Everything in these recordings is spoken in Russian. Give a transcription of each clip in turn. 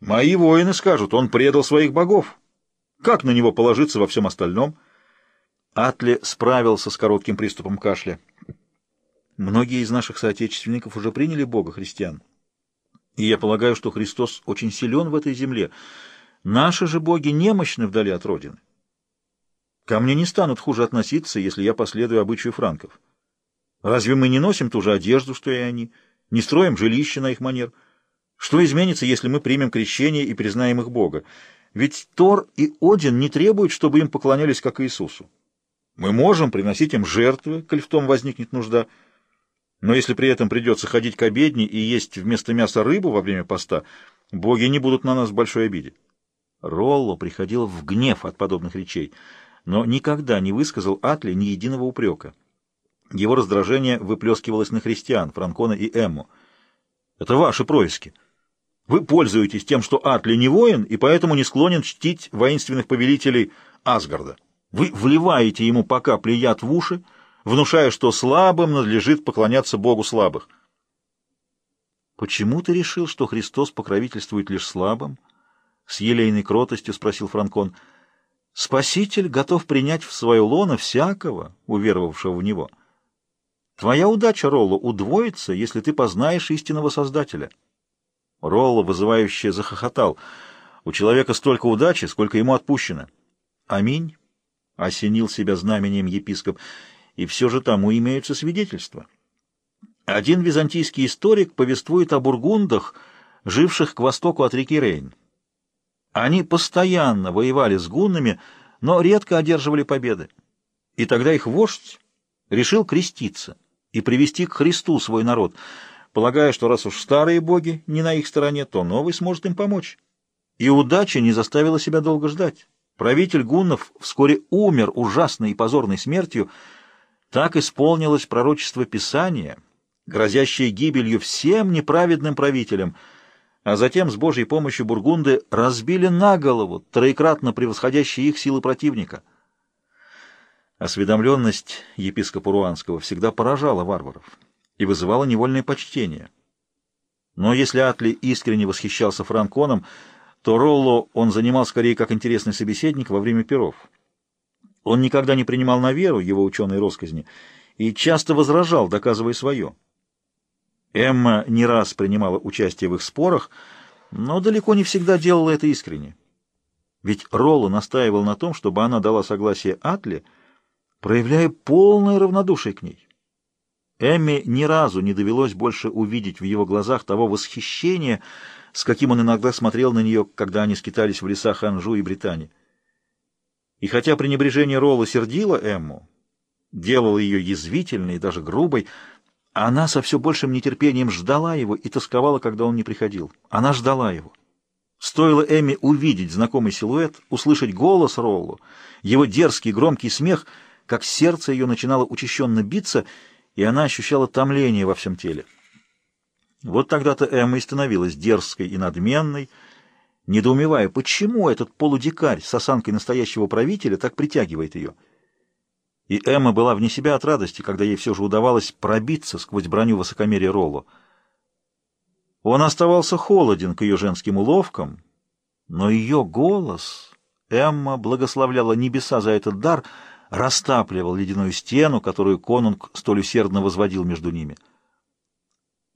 Мои воины скажут, он предал своих богов. Как на него положиться во всем остальном? Атли справился с коротким приступом кашля. Многие из наших соотечественников уже приняли Бога христиан. И я полагаю, что Христос очень силен в этой земле. Наши же боги немощны вдали от Родины. Ко мне не станут хуже относиться, если я последую обычаю франков. Разве мы не носим ту же одежду, что и они, не строим жилища на их манер? Что изменится, если мы примем крещение и признаем их Бога? Ведь Тор и Один не требуют, чтобы им поклонялись, как Иисусу. Мы можем приносить им жертвы, коль в том возникнет нужда, но если при этом придется ходить к обедне и есть вместо мяса рыбу во время поста, боги не будут на нас в большой обиде. Ролло приходил в гнев от подобных речей, но никогда не высказал Атли ни единого упрека. Его раздражение выплескивалось на христиан, Франкона и Эмму. «Это ваши происки. Вы пользуетесь тем, что Атли не воин, и поэтому не склонен чтить воинственных повелителей Асгарда. Вы вливаете ему по капле яд в уши, внушая, что слабым надлежит поклоняться Богу слабых. «Почему ты решил, что Христос покровительствует лишь слабым?» — с елейной кротостью спросил Франкон. «Спаситель готов принять в свое лоно всякого, уверовавшего в Него. Твоя удача, Ролло, удвоится, если ты познаешь истинного Создателя». Ролло, вызывающе захохотал. «У человека столько удачи, сколько ему отпущено». «Аминь», — осенил себя знамением епископ, — и все же тому имеются свидетельства. Один византийский историк повествует о бургундах, живших к востоку от реки Рейн. Они постоянно воевали с гуннами, но редко одерживали победы. И тогда их вождь решил креститься и привести к Христу свой народ, полагая, что раз уж старые боги не на их стороне, то новый сможет им помочь. И удача не заставила себя долго ждать. Правитель гуннов вскоре умер ужасной и позорной смертью, так исполнилось пророчество Писания, грозящее гибелью всем неправедным правителям, а затем с Божьей помощью бургунды разбили на голову троекратно превосходящие их силы противника. Осведомленность епископа Руанского всегда поражала варваров и вызывала невольное почтение. Но если Атли искренне восхищался Франконом, то Ролло он занимал скорее как интересный собеседник во время перов. Он никогда не принимал на веру его ученые росказни и часто возражал, доказывая свое. Эмма не раз принимала участие в их спорах, но далеко не всегда делала это искренне. Ведь Ролло настаивал на том, чтобы она дала согласие Атле, проявляя полное равнодушие к ней. Эмме ни разу не довелось больше увидеть в его глазах того восхищения, с каким он иногда смотрел на нее, когда они скитались в лесах Анжу и Британии. И хотя пренебрежение Ролла сердило Эмму, делало ее язвительной и даже грубой, она со все большим нетерпением ждала его и тосковала, когда он не приходил. Она ждала его. Стоило Эмме увидеть знакомый силуэт, услышать голос Роллу, его дерзкий громкий смех, как сердце ее начинало учащенно биться, и она ощущала томление во всем теле. Вот тогда-то Эмма и становилась дерзкой и надменной, недоумевая, почему этот полудикарь с осанкой настоящего правителя так притягивает ее. И Эмма была вне себя от радости, когда ей все же удавалось пробиться сквозь броню высокомерия Ролло. Он оставался холоден к ее женским уловкам, но ее голос, Эмма благословляла небеса за этот дар, растапливал ледяную стену, которую конунг столь усердно возводил между ними.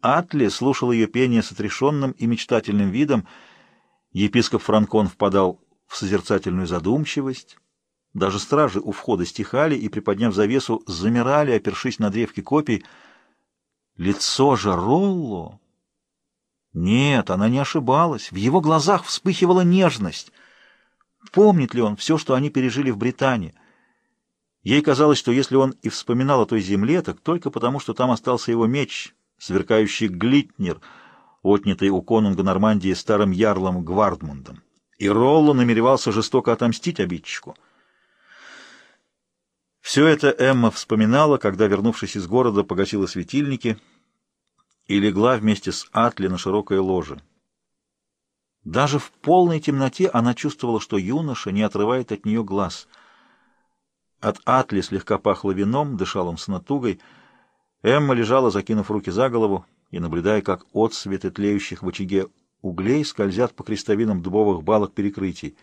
Атли слушал ее пение с отрешенным и мечтательным видом, Епископ Франкон впадал в созерцательную задумчивость. Даже стражи у входа стихали и, приподняв завесу, замирали, опершись на древки копий. Лицо же Ролло... Нет, она не ошибалась. В его глазах вспыхивала нежность. Помнит ли он все, что они пережили в Британии? Ей казалось, что если он и вспоминал о той земле, так только потому, что там остался его меч, сверкающий глитнер — отнятый у конунга Нормандии старым ярлом Гвардмундом, и Ролло намеревался жестоко отомстить обидчику. Все это Эмма вспоминала, когда, вернувшись из города, погасила светильники и легла вместе с Атли на широкое ложе. Даже в полной темноте она чувствовала, что юноша не отрывает от нее глаз. От Атли слегка пахло вином, дышал он с натугой. Эмма лежала, закинув руки за голову, и, наблюдая, как отсветы тлеющих в очаге углей скользят по крестовинам дубовых балок перекрытий.